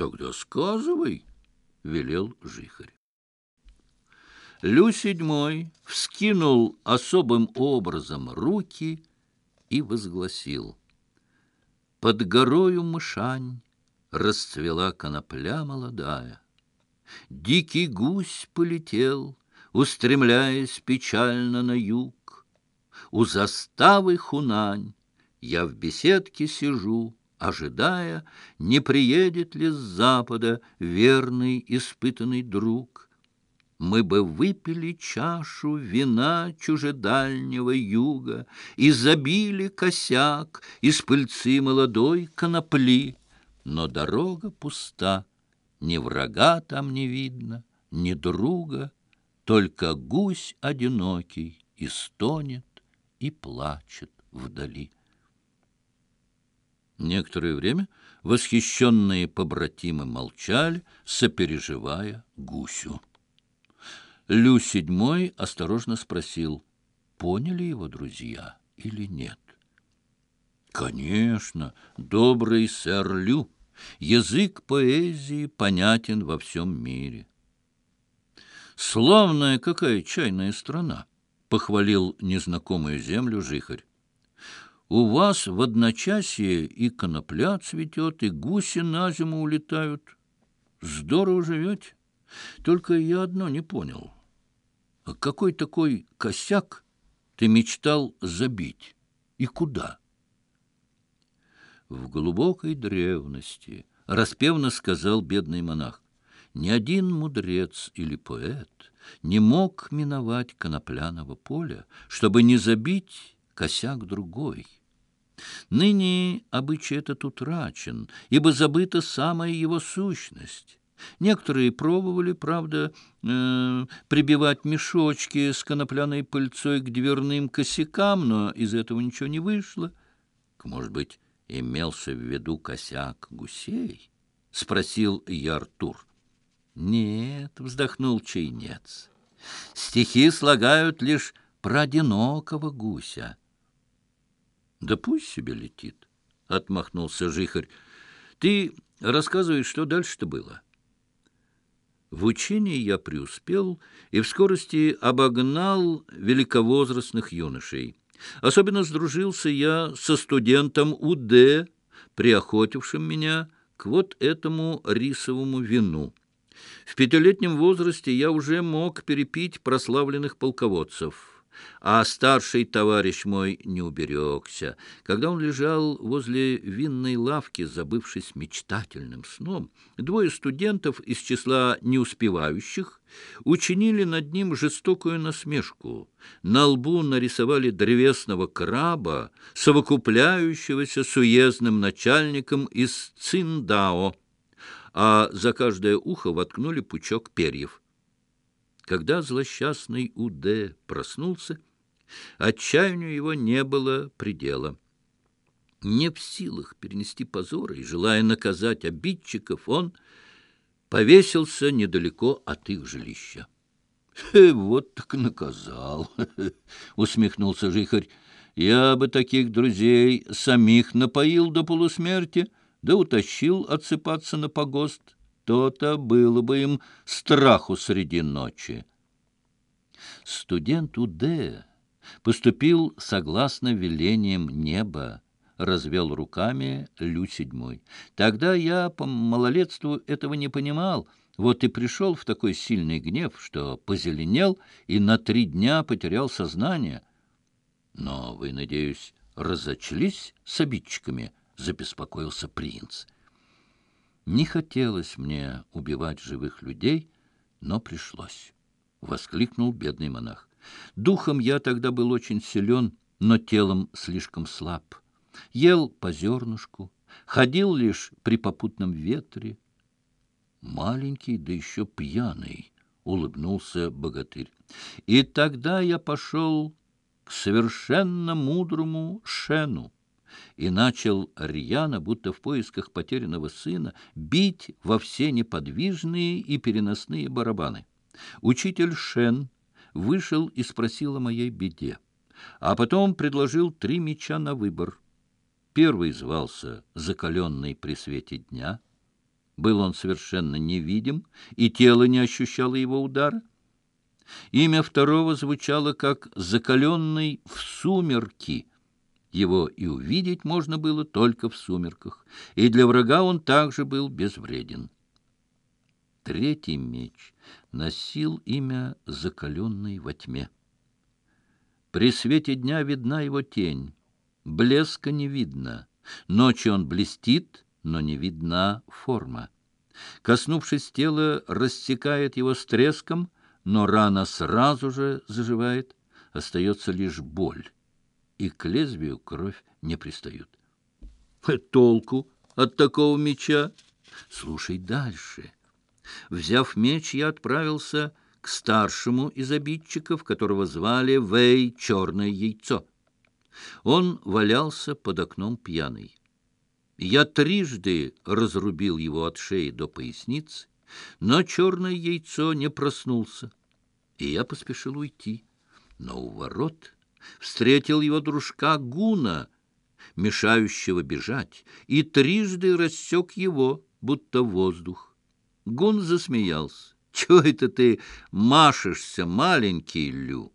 Тогда сказывай, — велел жихарь. Лю седьмой вскинул особым образом руки и возгласил. Под горою мышань расцвела конопля молодая. Дикий гусь полетел, устремляясь печально на юг. У заставы хунань я в беседке сижу, ожидая, не приедет ли с запада верный испытанный друг. Мы бы выпили чашу вина чужедальнего юга и забили косяк из пыльцы молодой конопли, но дорога пуста, ни врага там не видно, ни друга, только гусь одинокий и стонет, и плачет вдали. Некоторое время восхищенные побратимы молчали, сопереживая гусю. Лю седьмой осторожно спросил, поняли его друзья или нет. Конечно, добрый сэр Лю, язык поэзии понятен во всем мире. Славная какая чайная страна! — похвалил незнакомую землю жихарь. У вас в одночасье и конопля цветет, и гуси на зиму улетают. Здорово живете. Только я одно не понял. А какой такой косяк ты мечтал забить? И куда? В глубокой древности, распевно сказал бедный монах, ни один мудрец или поэт не мог миновать конопляного поля, чтобы не забить косяк другой — Ныне обычай этот утрачен, ибо забыта самая его сущность. Некоторые пробовали, правда, э, прибивать мешочки с конопляной пыльцой к дверным косякам, но из этого ничего не вышло. Может быть, имелся в виду косяк гусей? — спросил Яртур. — Нет, — вздохнул Чайнец. Стихи слагают лишь про одинокого гуся. Да пусть себе летит, — отмахнулся жихарь. Ты рассказываешь, что дальше-то было? В учении я преуспел и в скорости обогнал великовозрастных юношей. Особенно сдружился я со студентом УД, приохотившим меня к вот этому рисовому вину. В пятилетнем возрасте я уже мог перепить прославленных полководцев — а старший товарищ мой не уберегся. Когда он лежал возле винной лавки, забывшись мечтательным сном, двое студентов из числа неуспевающих учинили над ним жестокую насмешку. На лбу нарисовали древесного краба, совокупляющегося с уездным начальником из Циндао, а за каждое ухо воткнули пучок перьев. Когда злосчастный Уд проснулся, отчаянию его не было предела. Не в силах перенести позора и желая наказать обидчиков, он повесился недалеко от их жилища. «Э, — Вот так наказал! — усмехнулся жихарь. — Я бы таких друзей самих напоил до полусмерти, да утащил отсыпаться на погост. — что-то было бы им страху среди ночи. Студент УД поступил согласно велениям неба, развел руками Лю седьмой. Тогда я по малолетству этого не понимал, вот и пришел в такой сильный гнев, что позеленел и на три дня потерял сознание. Но вы, надеюсь, разочлись с обидчиками, — забеспокоился принц. не хотелось мне убивать живых людей, но пришлось, — воскликнул бедный монах. Духом я тогда был очень силен, но телом слишком слаб. Ел по зернышку, ходил лишь при попутном ветре. Маленький, да еще пьяный, — улыбнулся богатырь. И тогда я пошел к совершенно мудрому Шену и начал рьяно, будто в поисках потерянного сына, бить во все неподвижные и переносные барабаны. Учитель Шен вышел и спросил о моей беде, а потом предложил три меча на выбор. Первый звался «Закаленный при свете дня». Был он совершенно невидим, и тело не ощущало его удара. Имя второго звучало как «закаленный в сумерки», его и увидеть можно было только в сумерках, и для врага он также был безвреден. Третий меч носил имя закаленной во тьме». При свете дня видна его тень, блеска не видно, ночью он блестит, но не видна форма. Коснувшись тела, рассекает его с треском, но рана сразу же заживает, остается лишь боль и к лезвию кровь не пристают. Э, толку от такого меча? Слушай дальше. Взяв меч, я отправился к старшему из обидчиков, которого звали Вэй Черное Яйцо. Он валялся под окном пьяный. Я трижды разрубил его от шеи до поясницы, но черное яйцо не проснулся, и я поспешил уйти. Но у ворот встретил его дружка Гуна, мешающего бежать, и трижды рассек его, будто воздух. Гун засмеялся. «Чего это ты машешься, маленький Лю?»